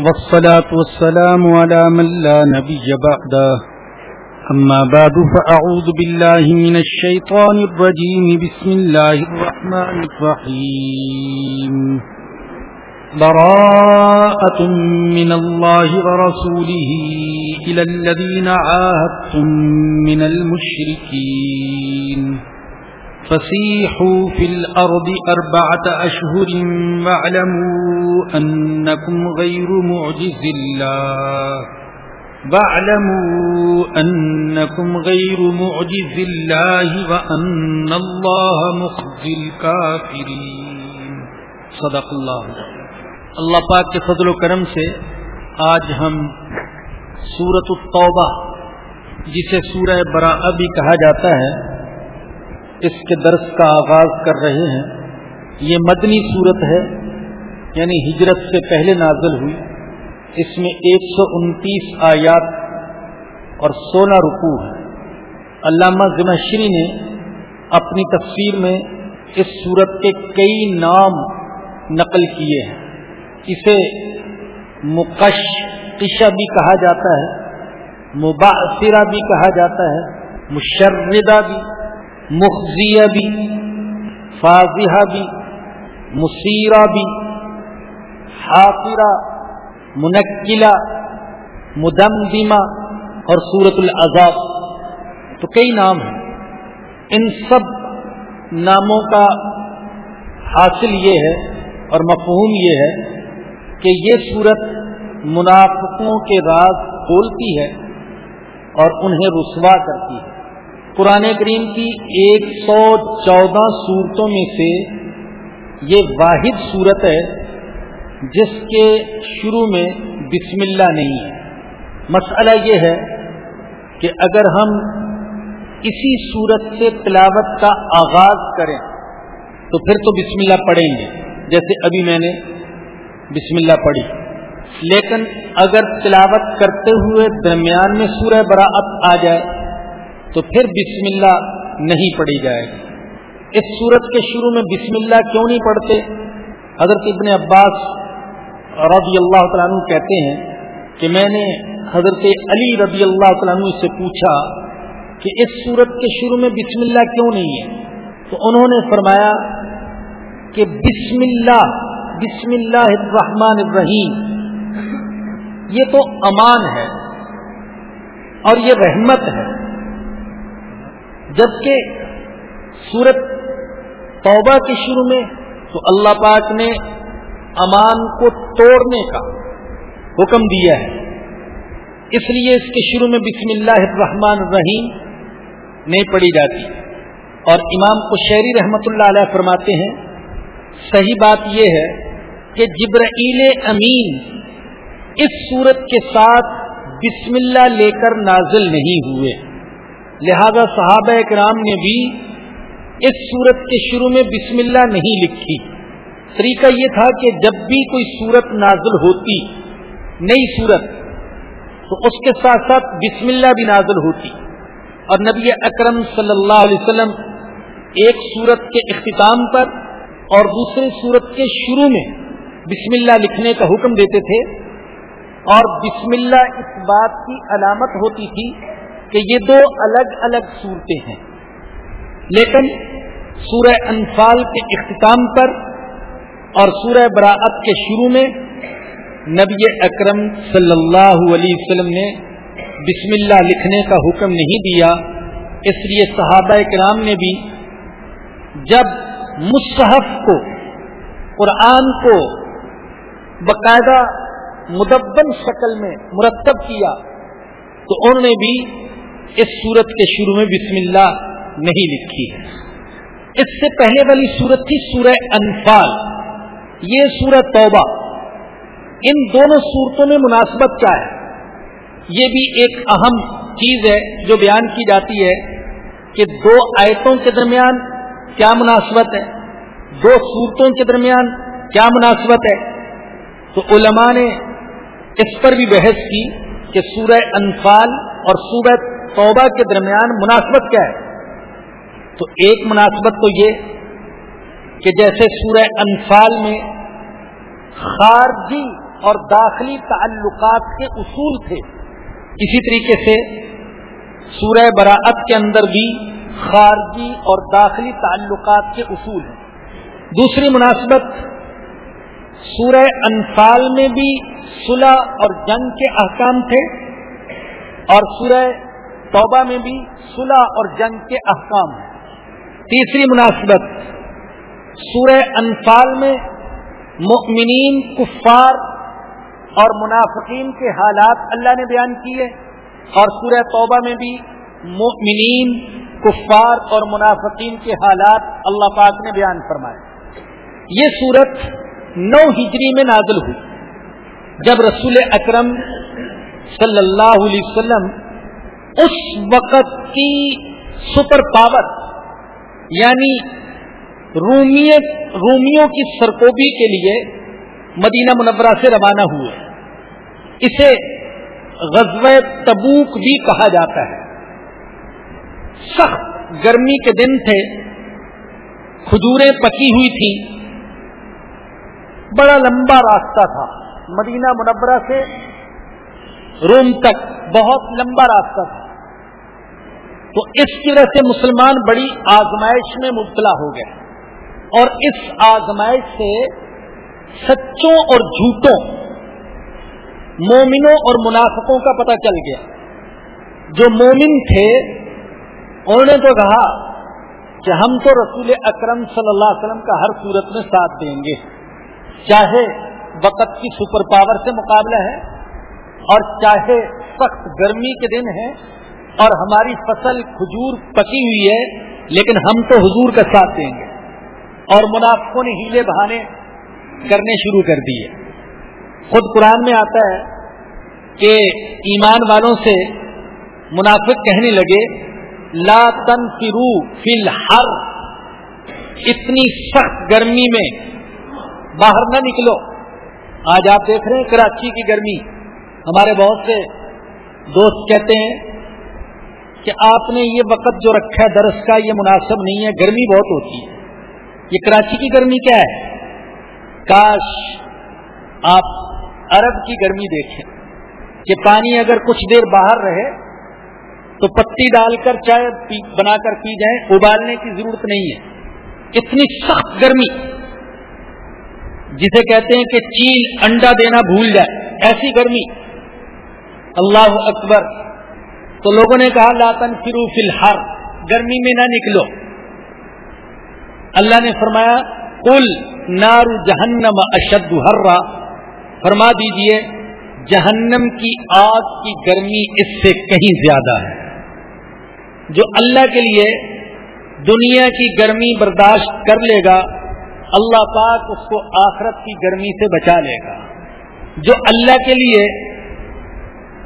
والصلاة والسلام على من لا نبي بعده. أما بعد، فأعوذ بالله من الشيطان الرجيم. بسم الله الرحمن الرحيم. براءة من الله ورسوله إلى الذين عاهدتم من المشركين. فسيحوا في الأرض أربعة أشهر واعلموا أنكم غير معجز الله واعلموا أنكم غير معجز الله وأن الله مخزي الكافرين صدق الله اللہ پاک کے فضل و کرم سے آج ہم سورت التوبہ، جسے سورہ براء بھی کہا جاتا ہے اس کے درس کا آغاز کر رہے ہیں۔ یہ مدنی صورت ہے یعنی ہجرت سے پہلے نازل ہوئی۔ اس میں ایک سو انتیس آیات اور سولہ رکوع ہے علامہ ذمشری نے اپنی تفسیر میں اس صورت کے کئی نام نقل کیے ہیں۔ اسے مقش قشہ بھی کہا جاتا ہے مباثرہ بھی کہا جاتا ہے، مشردہ بھی مخزیہ بھی فاضحہ بھی مصیرہ بھی حافرہ منقلہ مدمدمہ اور صورت العذاب۔ تو کئی نام ہیں۔ ان سب ناموں کا حاصل یہ ہے اور مفہوم یہ ہے کہ یہ صورت منافقوں کے راز کھولتی ہے اور انہیں رسوا کرتی ہے۔ قرآن کریم کی ایک سو چودہ صورتوں میں سے یہ واحد صورت ہے جس کے شروع میں بسم اللہ نہیں ہے۔ مسئلہ یہ ہے کہ اگر ہم اسی صورت سے تلاوت کا آغاز کریں تو پھر تو بسم اللہ پڑھیں گے۔ جیسے ابھی میں نے بسم اللہ پڑھی۔ لیکن اگر تلاوت کرتے ہوئے درمیان میں سورہ براعت آ جائے تو پھر بسم اللہ نہیں پڑھی جائے گی۔ اس صورت کے شروع میں بسم اللہ کیوں نہیں پڑھتے؟ حضرت ابن عباس رضی اللہ تعالیٰ عنہ کہتے ہیں کہ میں نے حضرت علی رضی اللہ تعالیٰ عنہ سے پوچھا کہ اس صورت کے شروع میں بسم اللہ کیوں نہیں ہے؟ تو انہوں نے فرمایا کہ بسم اللہ بسم اللہ الرحمن الرحیم، یہ تو امان ہے اور یہ رحمت ہے۔ جبکہ سورت توبہ کے شروع میں تو اللہ پاک نے امان کو توڑنے کا حکم دیا ہے۔ اس لیے اس کے شروع میں بسم اللہ الرحمن الرحیم نہیں پڑھی جاتی۔ اور امام کو شہری رحمت اللہ علیہ فرماتے ہیں، صحیح بات یہ ہے کہ جبرائیل امین اس صورت کے ساتھ بسم اللہ لے کر نازل نہیں ہوئے۔ لہذا صحابہ اکرام نے بھی اس صورت کے شروع میں بسم اللہ نہیں لکھی۔ طریقہ یہ تھا کہ جب بھی کوئی صورت نازل ہوتی، نئی صورت تو اس کے ساتھ ساتھ بسم اللہ بھی نازل ہوتی۔ اور نبی اکرم صلی اللہ علیہ وسلم ایک صورت کے اختتام پر اور دوسرے صورت کے شروع میں بسم اللہ لکھنے کا حکم دیتے تھے۔ اور بسم اللہ اس بات کی علامت ہوتی تھی کہ یہ دو الگ الگ صورتیں ہیں۔ لیکن سورہ انفال کے اختتام پر اور سورہ براعت کے شروع میں نبی اکرم صلی اللہ علیہ وسلم نے بسم اللہ لکھنے کا حکم نہیں دیا۔ اس لیے صحابہ کرام نے بھی جب مصحف کو، قرآن کو باقاعدہ مدبن شکل میں مرتب کیا تو انہوں نے بھی اس سورت کے شروع میں بسم اللہ نہیں لکھی ہے۔ اس سے پہلے والی سورت تھی سورہ انفال۔ یہ سورہ توبہ۔ ان دونوں صورتوں میں مناسبت کیا ہے؟ یہ بھی ایک اہم چیز ہے جو بیان کی جاتی ہے کہ دو آیتوں کے درمیان کیا مناسبت ہے؟ دو صورتوں کے درمیان کیا مناسبت ہے؟ تو علماء نے اس پر بھی بحث کی کہ سورہ انفال اور سورہ توبہ کے درمیان مناسبت کیا ہے؟ تو ایک مناسبت تو یہ کہ جیسے سورہ انفال میں خارجی اور داخلی تعلقات کے اصول تھے، اسی طریقے سے سورہ براعت کے اندر بھی خارجی اور داخلی تعلقات کے اصول ہیں۔ دوسری مناسبت، سورہ انفال میں بھی صلح اور جنگ کے احکام تھے اور سورہ توبہ میں بھی صلح اور جنگ کے احکام ہیں۔ تیسری مناسبت، سورہ انفال میں مؤمنین، کفار اور منافقین کے حالات اللہ نے بیان کیے اور سورہ توبہ میں بھی مؤمنین، کفار اور منافقین کے حالات اللہ پاک نے بیان فرمائے۔ یہ صورت نو ہجری میں نازل ہوئی۔ جب رسول اکرم صلی اللہ علیہ وسلم اس وقت کی سپر پاور یعنی رومیت رومیوں کی سرکوبی کے لیے مدینہ منورہ سے روانہ ہوئے۔ اسے غزب تبوک بھی کہا جاتا ہے۔ سخت گرمی کے دن تھے، کھجوریں پکی ہوئی تھی بڑا لمبا راستہ تھا۔ مدینہ منورہ سے روم تک بہت لمبا راستہ تھا۔ تو اس کی وجہ سے مسلمان بڑی آزمائش میں مبتلا ہو گئے اور اس آزمائش سے سچوں اور جھوٹوں، مومنوں اور منافقوں کا پتہ چل گیا۔ جو مومن تھے، انہوں نے تو کہا کہ ہم تو رسول اکرم صلی اللہ علیہ وسلم کا ہر صورت میں ساتھ دیں گے۔ چاہے وقت کی سپر پاور سے مقابلہ ہے اور چاہے سخت گرمی کے دن ہیں اور ہماری فصل کھجور پکی ہوئی ہے، لیکن ہم تو حضور کا ساتھ دیں گے۔ اور منافقوں نے ہیلے بہانے کرنے شروع کر دیے۔ خود قرآن میں آتا ہے کہ ایمان والوں سے منافق کہنے لگے، لا تن فرو فل ہر اتنی سخت گرمی میں باہر نہ نکلو۔ آج آپ دیکھ رہے ہیں کراچی کی گرمی۔ ہمارے بہت سے دوست کہتے ہیں کہ آپ نے یہ وقت جو رکھا ہے درس کا، یہ مناسب نہیں ہے، گرمی بہت ہوتی ہے۔ یہ کراچی کی گرمی کیا ہے؟ کاش آپ عرب کی گرمی دیکھیں کہ پانی اگر کچھ دیر باہر رہے تو پتی ڈال کر چائے بنا کر پی جائیں، ابالنے کی ضرورت نہیں ہے۔ اتنی سخت گرمی، جسے کہتے ہیں کہ چین انڈا دینا بھول جائے، ایسی گرمی۔ اللہ اکبر۔ تو لوگوں نے کہا لاتن فرو فی الحر. گرمی میں نہ نکلو. اللہ نے فرمایا کل نار جہنم اشد ہررا فرما دیجیے، جہنم کی آگ کی گرمی اس سے کہیں زیادہ ہے. جو اللہ کے لیے دنیا کی گرمی برداشت کر لے گا، اللہ پاک اس کو آخرت کی گرمی سے بچا لے گا. جو اللہ کے لیے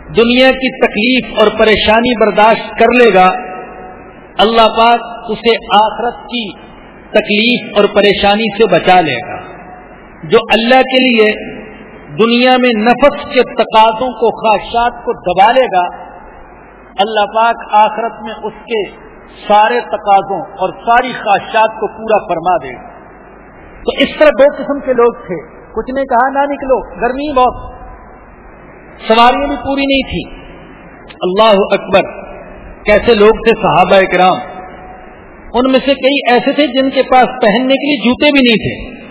دنیا کی تکلیف اور پریشانی برداشت کر لے گا، اللہ پاک اسے آخرت کی تکلیف اور پریشانی سے بچا لے گا۔ جو اللہ کے لیے دنیا میں نفس کے تقاضوں کو، خواہشات کو دبا لے گا، اللہ پاک آخرت میں اس کے سارے تقاضوں اور ساری خواہشات کو پورا فرما دے گا۔ تو اس طرح دو قسم کے لوگ تھے۔ کچھ نے کہا، نہ نکلو، گرمی بہت۔ سواریاں بھی پوری نہیں تھی اللہ اکبر، کیسے لوگ تھے صحابہ کرام ان میں سے کئی ایسے تھے جن کے پاس پہننے کے لیے جوتے بھی نہیں تھے۔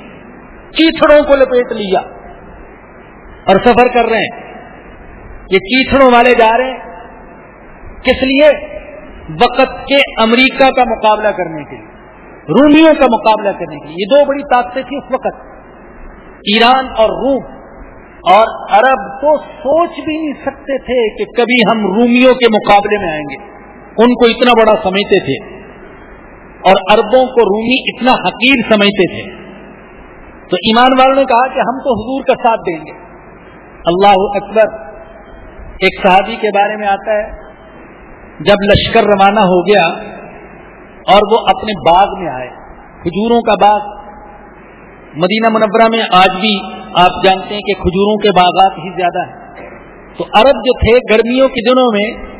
چیتڑوں کو لپیٹ لیا۔ اور سفر کر رہے ہیں۔ یہ چیتڑوں والے جا رہے ہیں۔ کس لیے؟ وقت کے امریکہ کا مقابلہ کرنے کے لیے، رومیوں کا مقابلہ کرنے کے لیے۔ یہ دو بڑی طاقتیں تھیں اس وقت۔ ایران اور روم۔ اور عرب تو سوچ بھی نہیں سکتے تھے کہ کبھی ہم رومیوں کے مقابلے میں آئیں گے۔ ان کو اتنا بڑا سمجھتے تھے اور اربوں کو رومی اتنا حقیر سمجھتے تھے۔ تو ایمان والوں نے کہا کہ ہم تو حضور کا ساتھ دیں گے۔ اللہ اکبر ایک صحابی کے بارے میں آتا ہے، جب لشکر روانہ ہو گیا اور وہ اپنے باغ میں آئے، کھجوروں کا باغ، مدینہ منورہ میں آج بھی آپ جانتے ہیں کہ کھجوروں کے باغات ہی زیادہ ہیں۔ تو عرب جو تھے، گرمیوں کے دنوں میں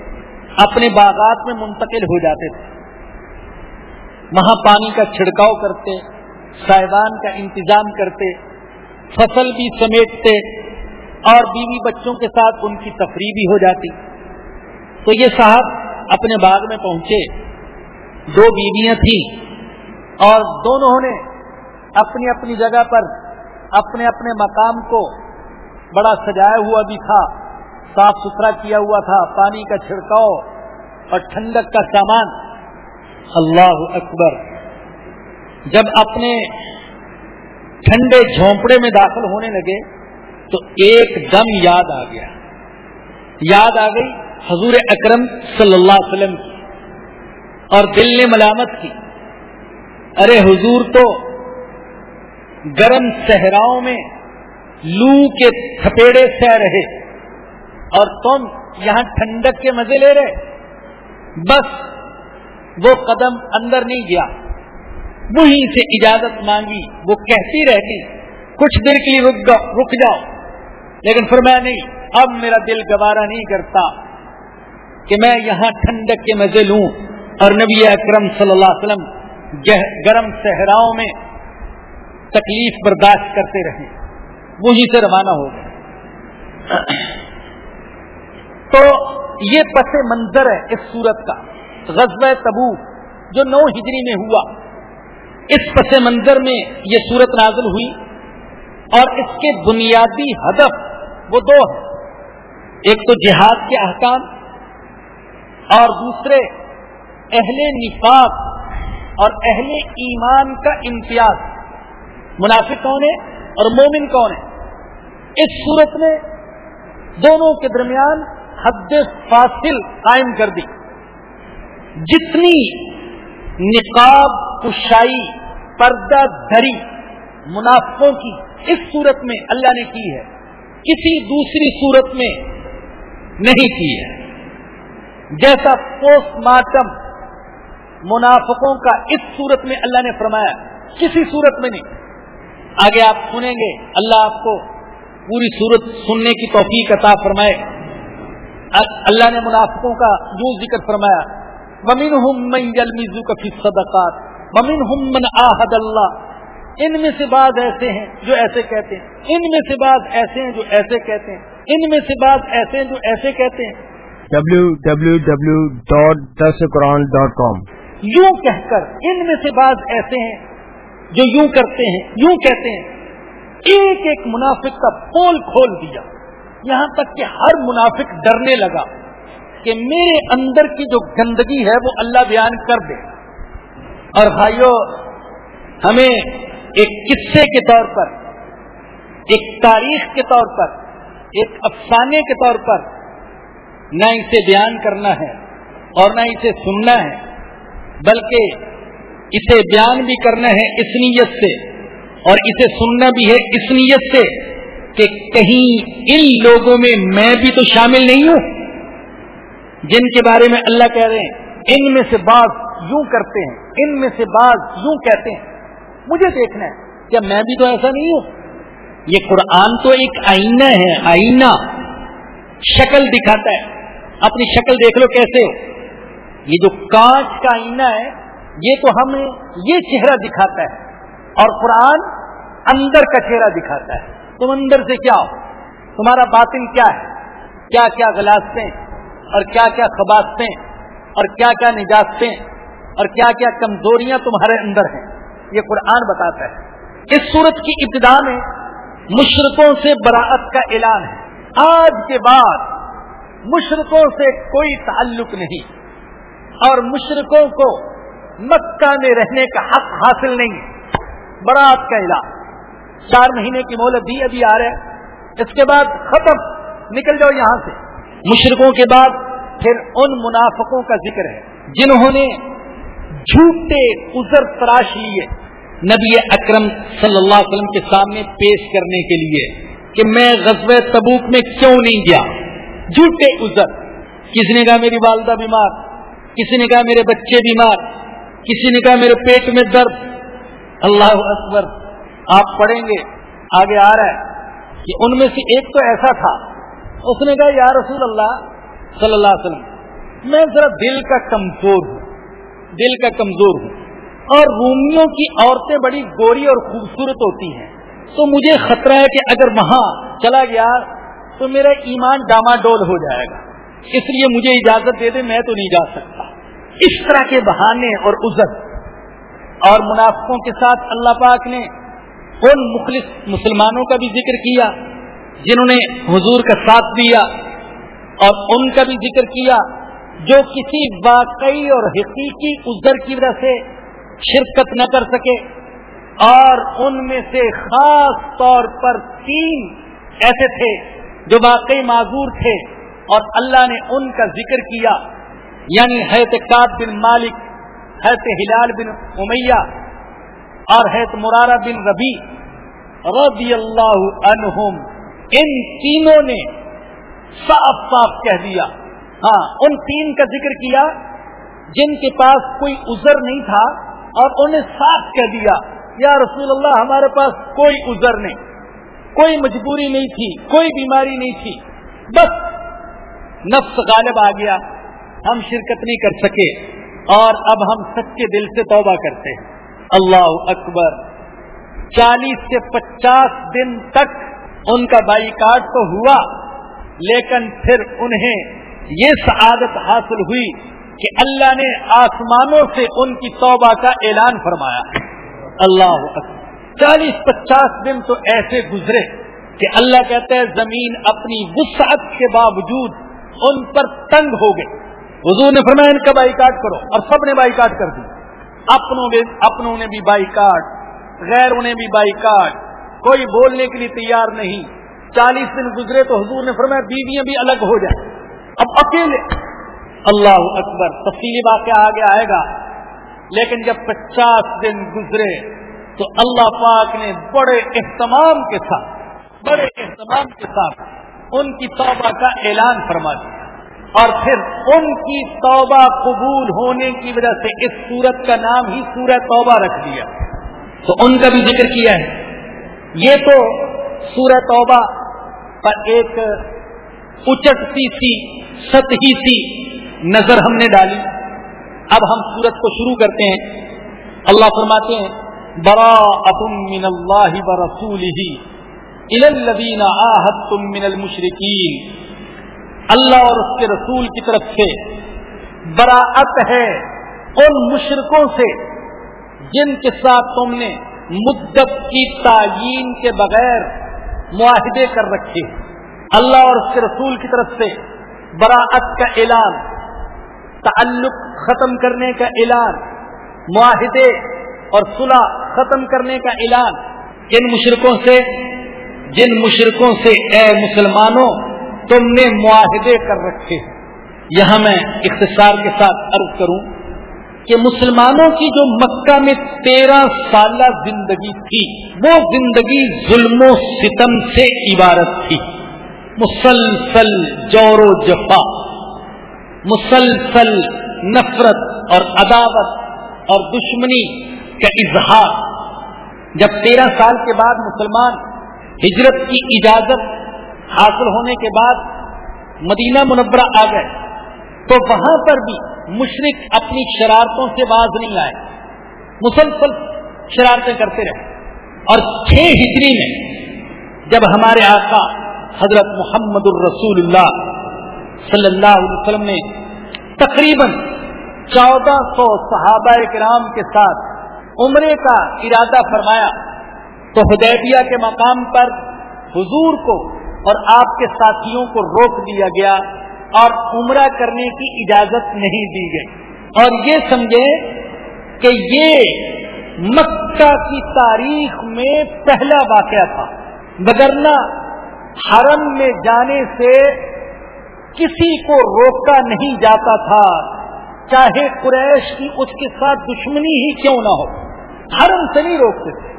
اپنے باغات میں منتقل ہو جاتے تھے۔ وہاں پانی کا چھڑکاؤ کرتے، سائبان کا انتظام کرتے، فصل بھی سمیٹتے اور بیوی بچوں کے ساتھ ان کی تفریح بھی ہو جاتی۔ تو یہ صاحب اپنے باغ میں پہنچے۔ دو بیویاں تھیں اور دونوں نے اپنی اپنی جگہ پر اپنے اپنے مقام کو بڑا سجایا ہوا بھی تھا، صاف ستھرا کیا ہوا تھا، پانی کا چھڑکاؤ اور ٹھنڈک کا سامان۔ اللہ اکبر۔ جب اپنے ٹھنڈے جھونپڑے میں داخل ہونے لگے تو ایک دم یاد آ گیا۔ یاد آ گئی حضور اکرم صلی اللہ علیہ وسلم کی اور دل نے ملامت کی۔ ارے حضور تو گرم صحراؤں میں لو کے تھپیڑے سہ رہے اور تم یہاں ٹھنڈک کے مزے لے رہے۔ بس وہ قدم اندر نہیں گیا۔ وہیں سے اجازت مانگی، وہ کہتی رہتی، کچھ دیر کے لیے رک جاؤ لیکن فرمایا، نہیں، اب میرا دل گوارا نہیں کرتا کہ میں یہاں ٹھنڈک کے مزے لوں۔ اور نبی اکرم صلی اللہ علیہ وسلم گرم صحراؤں میں تکلیف برداشت کرتے رہے وہی سے روانہ ہو گئے۔ تو یہ پس منظر ہے اس صورت کا۔ غزب تبو جو نو ہجری میں ہوا، اس پس منظر میں یہ صورت نازل ہوئی اور اس کے بنیادی ہدف وہ دو ہیں۔ ایک تو جہاد کے احکام اور دوسرے اہل نفاق اور اہل ایمان کا امتیاز۔ منافق کون ہے اور مومن کون ہے اس صورت میں دونوں کے درمیان حد فاصل قائم کر دی۔ جتنی نقاب، کشائی، پردہ دھری منافقوں کی اس صورت میں اللہ نے کی ہے، کسی دوسری صورت میں نہیں کی ہے۔ جیسا پوسٹ مارٹم منافقوں کا اس صورت میں اللہ نے فرمایا، کسی صورت میں نہیں۔ آگے آپ سنیں گے۔ اللہ آپ کو پوری صورت سننے کی توفیق عطا فرمائے۔ اللہ نے منافقوں کا جو ذکر فرمایا ممین ہم من کا فی صدقات ممین ہم من آحد اللہ ان میں سے بعض ایسے ہیں جو ایسے کہتے ہیں۔ ان میں سے بعض ایسے ہیں جو ایسے کہتے ہیں۔ ان میں سے بعض ایسے ہیں جو ایسے کہتے ہیں۔ کام یوں کہہ کر ان میں سے بعض ایسے ہیں جو یوں کرتے ہیں، یوں کہتے ہیں۔ ایک ایک منافق کا پول کھول دیا۔ یہاں تک کہ ہر منافق ڈرنے لگا کہ میرے اندر کی جو گندگی ہے وہ اللہ بیان کر دے۔ اور بھائیوں ہمیں ایک قصے کے طور پر، ایک تاریخ کے طور پر، ایک افسانے کے طور پر نہ اسے بیان کرنا ہے اور نہ اسے سننا ہے، بلکہ اسے بیان بھی کرنا ہے اس نیت سے اور اسے سننا بھی ہے اس نیت سے کہ کہیں ان لوگوں میں میں بھی تو شامل نہیں ہوں۔ جن کے بارے میں اللہ کہہ رہے ہیں، ان میں سے بعض یوں کرتے ہیں، ان میں سے بعض یوں کہتے ہیں۔ مجھے دیکھنا ہے کیا میں بھی تو ایسا نہیں ہوں۔ یہ قرآن تو ایک آئینہ ہے، آئینہ شکل دکھاتا ہے۔ اپنی شکل دیکھ لو کیسے ہو۔ یہ جو کانچ کا آئینہ ہے یہ تو ہمیں یہ چہرہ دکھاتا ہے اور قرآن اندر کا چہرہ دکھاتا ہے۔ تم اندر سے کیا ہو؟ تمہارا باطن کیا ہے؟ کیا کیا غلاستیں اور کیا کیا خباستیں اور کیا کیا نجاستیں اور کیا کیا کمزوریاں تمہارے اندر ہیں؟ یہ قرآن بتاتا ہے۔ اس صورت کی ابتدا میں مشرقوں سے براعت کا اعلان ہے۔ آج کے بعد مشرقوں سے کوئی تعلق نہیں۔ اور مشرقوں کو مکہ میں رہنے کا حق حاصل نہیں۔ برات کا علاج۔ چار مہینے کی مہلت بھی ابھی آ رہے اس کے بعد ختم۔ نکل جاؤ یہاں سے۔ مشرقوں کے بعد پھر ان منافقوں کا ذکر ہے۔ جنہوں نے جھوٹے ازر تراش لیے۔ نبی اکرم صلی اللہ علیہ وسلم کے سامنے پیش کرنے کے لیے کہ میں غزب تبوک میں کیوں نہیں گیا؟ جھوٹے ازر کسی نے کہا میری والدہ بیمار؟ کسی نے کہا میرے بچے بیمار؟ کسی نے کہا میرے پیٹ میں درد؟ اللہ اکبر۔ آپ پڑھیں گے، آگے آ رہا ہے کہ ان میں سے ایک تو ایسا تھا۔ اس نے کہا، یا رسول اللہ صلی اللہ علیہ وسلم، میں ذرا دل کا کمزور ہوں، دل کا کمزور ہوں۔ اور رومیوں کی عورتیں بڑی گوری اور خوبصورت ہوتی ہیں۔ تو مجھے خطرہ ہے کہ اگر وہاں چلا گیا تو میرا ایمان ڈاما ڈول ہو جائے گا۔ اس لیے مجھے اجازت دے دے، میں تو نہیں جا سکتا۔ اس طرح کے بہانے اور عزت اور منافقوں کے ساتھ اللہ پاک نے ان مخلص مسلمانوں کا بھی ذکر کیا، جنہوں نے حضور کا ساتھ دیا اور ان کا بھی ذکر کیا جو کسی واقعی اور حقیقی عذر کی وجہ سے شرکت نہ کر سکے اور ان میں سے خاص طور پر تین ایسے تھے جو واقعی معذور تھے اور اللہ نے ان کا ذکر کیا۔ یعنی حیت کاب بن مالک حیت ہلال بن امیہ اور حیت مرارہ بن ربی رضی اللہ عنہم، ان تینوں نے صاف صاف کہہ دیا۔ ہاں ان تین کا ذکر کیا جن کے پاس کوئی عذر نہیں تھا اور انہیں صاف کہہ دیا، یا رسول اللہ، ہمارے پاس کوئی عذر نہیں، کوئی مجبوری نہیں تھی، کوئی بیماری نہیں تھی، بس نفس غالب آ گیا۔ ہم شرکت نہیں کر سکے اور اب ہم سچے دل سے توبہ کرتے ہیں۔ اللہ اکبر۔ چالیس سے پچاس دن تک ان کا بائی کاٹ تو ہوا، لیکن پھر انہیں یہ سعادت حاصل ہوئی کہ اللہ نے آسمانوں سے ان کی توبہ کا اعلان فرمایا۔ اللہ چالیس پچاس دن تو ایسے گزرے کہ اللہ کہتے ہیں زمین اپنی وسعت کے باوجود ان پر تنگ ہو گئے حضور نے فرمایا ان کا بائی کاٹ کرو، اور سب نے بائی کاٹ کر دی۔ اپنوں نے اپنوں نے بھی بائی کاٹ غیروں نے بھی بائی کاٹ کوئی بولنے کے لیے تیار نہیں۔ چالیس دن گزرے تو حضور نے فرمایا بیویاں بھی الگ ہو جائیں۔ اب اکیلے۔ اللہ اکبر، تفصیلی واقعہ آگے آئے گا۔ لیکن جب پچاس دن گزرے تو اللہ پاک نے بڑے اہتمام کے ساتھ بڑے اہتمام کے ساتھ ان کی توبہ کا اعلان فرما دیا۔ اور پھر ان کی توبہ قبول ہونے کی وجہ سے اس سورت کا نام ہی سورہ توبہ رکھ دیا۔ تو ان کا بھی ذکر کیا ہے۔ یہ تو سورہ توبہ پر ایک اچٹتی سی سطحی سی نظر ہم نے ڈالی۔ اب ہم سورت کو شروع کرتے ہیں۔ اللہ فرماتے ہیں برا من اللہ برسول ہی الدین آحت تم من المشرقین اللہ اور اس کے رسول کی طرف سے براعت ہے ان مشرقوں سے جن کے ساتھ تم نے مدت کی تعین کے بغیر معاہدے کر رکھے۔ اللہ اور اس کے رسول کی طرف سے براعت کا اعلان، تعلق ختم کرنے کا اعلان، معاہدے اور صلح ختم کرنے کا اعلان۔ کن مشرقوں سے، جن مشرقوں سے اے مسلمانوں تم نے معاہدے کر رکھے یہاں میں اختصار کے ساتھ عرض کروں کہ مسلمانوں کی جو مکہ میں تیرہ سالہ زندگی تھی، وہ زندگی ظلم و ستم سے عبارت تھی۔ مسلسل جور و جفا، مسلسل نفرت اور عداوت اور دشمنی کا اظہار۔ جب تیرہ سال کے بعد مسلمان ہجرت کی اجازت حاصل ہونے کے بعد مدینہ منورہ آ گئے۔ تو وہاں پر بھی مشرق اپنی شرارتوں سے باز نہیں آئے۔ مسلسل شرارتیں کرتے رہے۔ اور چھ ہجری میں جب ہمارے آقا حضرت محمد الرسول اللہ صلی اللہ علیہ وسلم نے تقریباً چودہ سو صحابہ کرام کے ساتھ عمرے کا ارادہ فرمایا، تو حدیبیہ کے مقام پر حضور کو اور آپ کے ساتھیوں کو روک دیا گیا اور عمرہ کرنے کی اجازت نہیں دی گئی۔ اور یہ سمجھے کہ یہ مکہ کی تاریخ میں پہلا واقعہ تھا۔ بگرنا حرم میں جانے سے کسی کو روکا نہیں جاتا تھا۔ چاہے قریش کی اس کے ساتھ دشمنی ہی کیوں نہ ہو۔ حرم سے نہیں روکتے تھے۔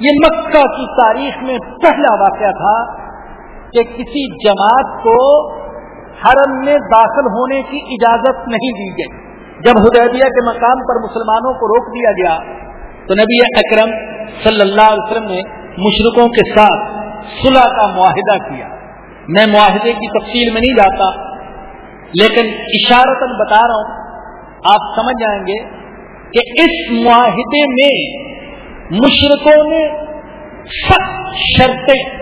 یہ مکہ کی تاریخ میں پہلا واقعہ تھا۔ کہ کسی جماعت کو حرم میں داخل ہونے کی اجازت نہیں دی گئی۔ جب حدیبیہ کے مقام پر مسلمانوں کو روک دیا گیا، تو نبی اکرم صلی اللہ علیہ وسلم نے مشرقوں کے ساتھ صلح کا معاہدہ کیا۔ میں معاہدے کی تفصیل میں نہیں جاتا لیکن اشارتن بتا رہا ہوں، آپ سمجھ جائیں گے کہ اس معاہدے میں مشرقوں نے سخت شرطیں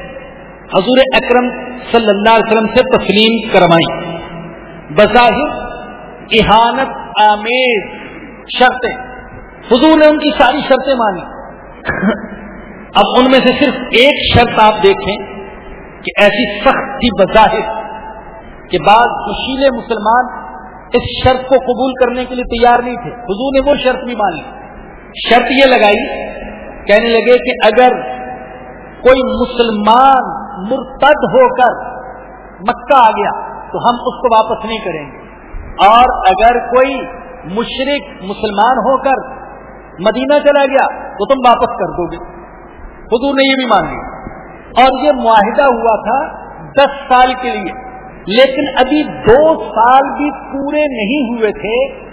حضور اکرم صلی اللہ علیہ وسلم سے تسلیم کروائی بظاہر احانت، آمیز شرطیں۔ حضور نے ان کی ساری شرطیں مانی۔ اب ان میں سے صرف ایک شرط آپ دیکھیں کہ ایسی سخت تھی بظاہر کہ بعض خوشیلے مسلمان اس شرط کو قبول کرنے کے لیے تیار نہیں تھے۔ حضور نے وہ شرط بھی مان لی شرط یہ لگائی، کہنے لگے کہ اگر کوئی مسلمان مرتد ہو کر مکہ آ گیا تو ہم اس کو واپس نہیں کریں گے۔ اور اگر کوئی مشرق مسلمان ہو کر مدینہ چلا گیا تو تم واپس کر دو گے۔ حضور نے یہ بھی مان لیا۔ اور یہ معاہدہ ہوا تھا دس سال کے لیے۔ لیکن ابھی دو سال بھی پورے نہیں ہوئے تھے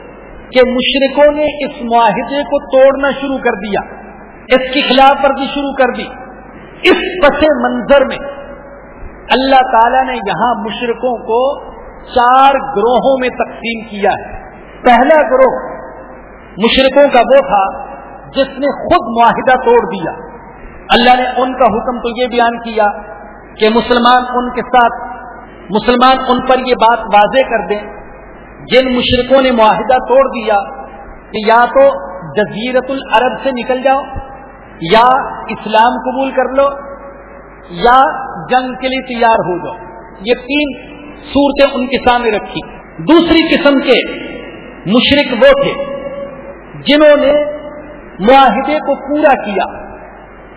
کہ مشرقوں نے اس معاہدے کو توڑنا شروع کر دیا۔ اس کی خلاف ورزی شروع کر دی۔ اس پس منظر میں اللہ تعالی نے یہاں مشرقوں کو چار گروہوں میں تقسیم کیا ہے۔ پہلا گروہ مشرقوں کا وہ تھا جس نے خود معاہدہ توڑ دیا۔ اللہ نے ان کا حکم تو یہ بیان کیا کہ مسلمان ان کے ساتھ مسلمان ان پر یہ بات واضح کر دیں۔ جن مشرقوں نے معاہدہ توڑ دیا کہ یا تو جزیرت العرب سے نکل جاؤ یا اسلام قبول کر لو یا جنگ کے لیے تیار ہو جاؤ۔ یہ تین صورتیں ان کے سامنے رکھی۔ دوسری قسم کے مشرق وہ تھے جنہوں نے معاہدے کو پورا کیا۔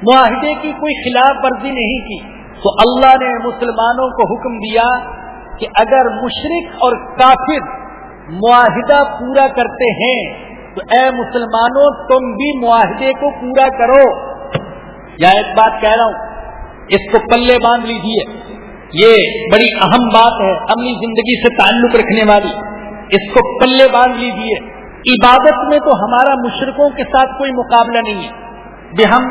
معاہدے کی کوئی خلاف ورزی نہیں کی۔ تو اللہ نے مسلمانوں کو حکم دیا کہ اگر مشرق اور کافر معاہدہ پورا کرتے ہیں تو اے مسلمانوں، تم بھی معاہدے کو پورا کرو۔ یا ایک بات کہہ رہا ہوں، اس کو پلے باندھ لیجیے یہ بڑی اہم بات ہے اپنی زندگی سے تعلق رکھنے والی۔ اس کو پلے باندھ لیجیے عبادت میں تو ہمارا مشرقوں کے ساتھ کوئی مقابلہ نہیں ہے۔ بے ہم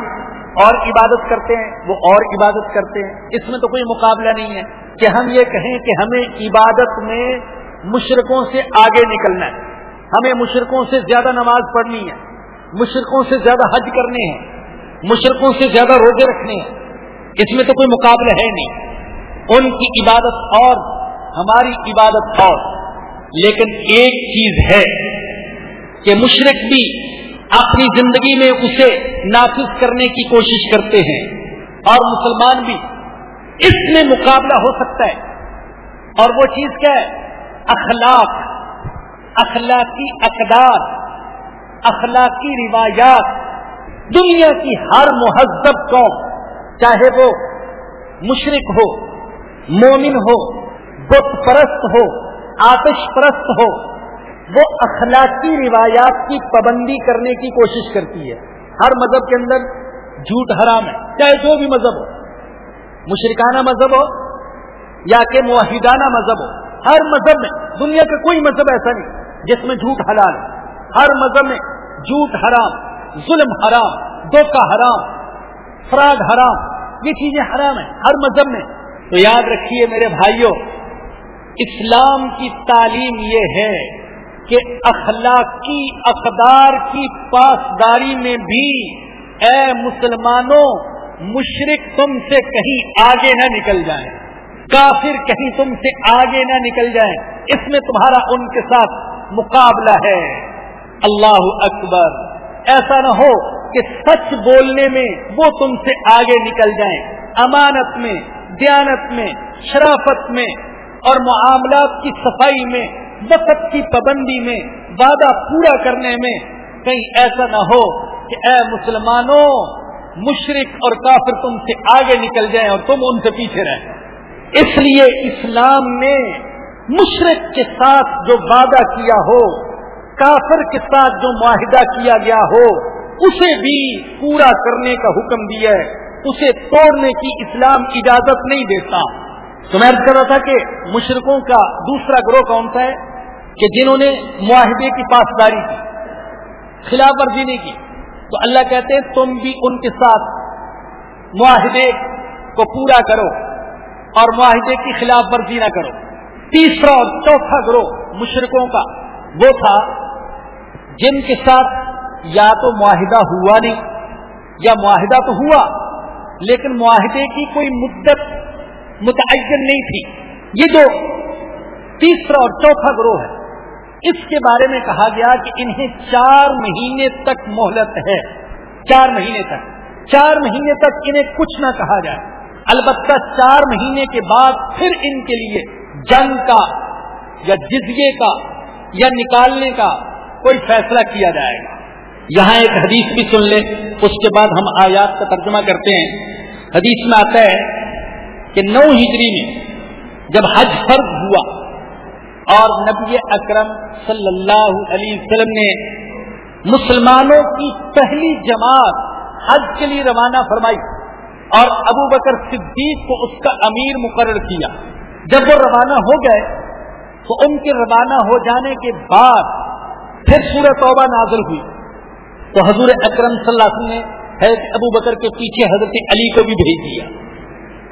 اور عبادت کرتے ہیں، وہ اور عبادت کرتے ہیں۔ اس میں تو کوئی مقابلہ نہیں ہے۔ کہ ہم یہ کہیں کہ ہمیں عبادت میں مشرقوں سے آگے نکلنا ہے۔ ہمیں مشرقوں سے زیادہ نماز پڑھنی ہے مشرقوں سے زیادہ حج کرنے ہیں مشرقوں سے زیادہ روزے رکھنے ہیں، اس میں تو کوئی مقابلہ ہے نہیں۔ ان کی عبادت اور، ہماری عبادت اور۔ لیکن ایک چیز ہے کہ مشرق بھی اپنی زندگی میں اسے نافذ کرنے کی کوشش کرتے ہیں۔ اور مسلمان بھی اس میں مقابلہ ہو سکتا ہے۔ اور وہ چیز کیا ہے؟ اخلاق۔ اخلاقی اقدار، اخلاقی روایات، دنیا کی ہر مہذب قوم، چاہے وہ مشرق ہو، مومن ہو، بت پرست ہو، آتش پرست ہو، وہ اخلاقی روایات کی پابندی کرنے کی کوشش کرتی ہے۔ ہر مذہب کے اندر جھوٹ حرام ہے، چاہے جو بھی مذہب ہو۔ مشرکانہ مذہب ہو یا کہ معاہدانہ مذہب ہو۔ ہر مذہب میں، دنیا کا کوئی مذہب ایسا نہیں۔ جس میں جھوٹ حلال ہر مذہب میں جھوٹ حرام، ظلم حرام، دھوکہ حرام، فراڈ حرام، یہ چیزیں حرام ہیں۔ ہر مذہب میں۔ تو یاد رکھیے میرے بھائیوں، اسلام کی تعلیم یہ ہے کہ اخلاقی اقدار کی پاسداری میں بھی اے مسلمانوں مشرق تم سے کہیں آگے نہ نکل جائیں۔ کافر کہیں تم سے آگے نہ نکل جائیں۔ اس میں تمہارا ان کے ساتھ مقابلہ ہے۔ اللہ اکبر۔ ایسا نہ ہو کہ سچ بولنے میں وہ تم سے آگے نکل جائیں۔ امانت میں، دیانت میں، شرافت میں اور معاملات کی صفائی میں، وقت کی پابندی میں، وعدہ پورا کرنے میں۔ کہیں ایسا نہ ہو کہ اے مسلمانوں، مشرق اور کافر تم سے آگے نکل جائیں اور تم ان سے پیچھے رہیں۔ اس لیے اسلام نے مشرق کے ساتھ جو وعدہ کیا ہو، کافر کے ساتھ جو معاہدہ کیا گیا ہو، اسے بھی پورا کرنے کا حکم دیا ہے۔ اسے توڑنے کی اسلام اجازت نہیں دیتا۔ تو میں کر رہا تھا کہ مشرقوں کا دوسرا گروہ کون سا ہے؟ کہ جنہوں نے معاہدے کی پاسداری کی، خلاف ورزی نہیں کی۔ تو اللہ کہتے ہیں، تم بھی ان کے ساتھ معاہدے کو پورا کرو اور معاہدے کی خلاف ورزی نہ کرو۔ تیسرا اور چوتھا گروہ مشرقوں کا وہ تھا جن کے ساتھ یا تو معاہدہ ہوا نہیں، یا معاہدہ تو ہوا، لیکن معاہدے کی کوئی مدت متعین نہیں تھی۔ یہ جو تیسرا اور چوتھا گروہ ہے۔ اس کے بارے میں کہا گیا کہ انہیں چار مہینے تک مہلت ہے۔ چار مہینے تک۔ چار مہینے تک انہیں کچھ نہ کہا جائے۔ البتہ چار مہینے کے بعد پھر ان کے لیے جنگ کا یا جزیے کا یا نکالنے کا کوئی فیصلہ کیا جائے گا۔ یہاں ایک حدیث بھی سن لیں۔ اس کے بعد ہم آیات کا ترجمہ کرتے ہیں۔ حدیث میں آتا ہے کہ نو ہجری میں جب حج فرض ہوا اور نبی اکرم صلی اللہ علیہ وسلم نے مسلمانوں کی پہلی جماعت حج کے لیے روانہ فرمائی اور ابو بکر صدیق کو اس کا امیر مقرر کیا۔ جب وہ روانہ ہو گئے تو ان کے روانہ ہو جانے کے بعد پھر سورہ توبہ نازل ہوئی۔ تو حضور اکرم صلی اللہ علیہ وسلم نے حضرت ابو بکر کے پیچھے حضرت علی کو بھی بھیج دیا۔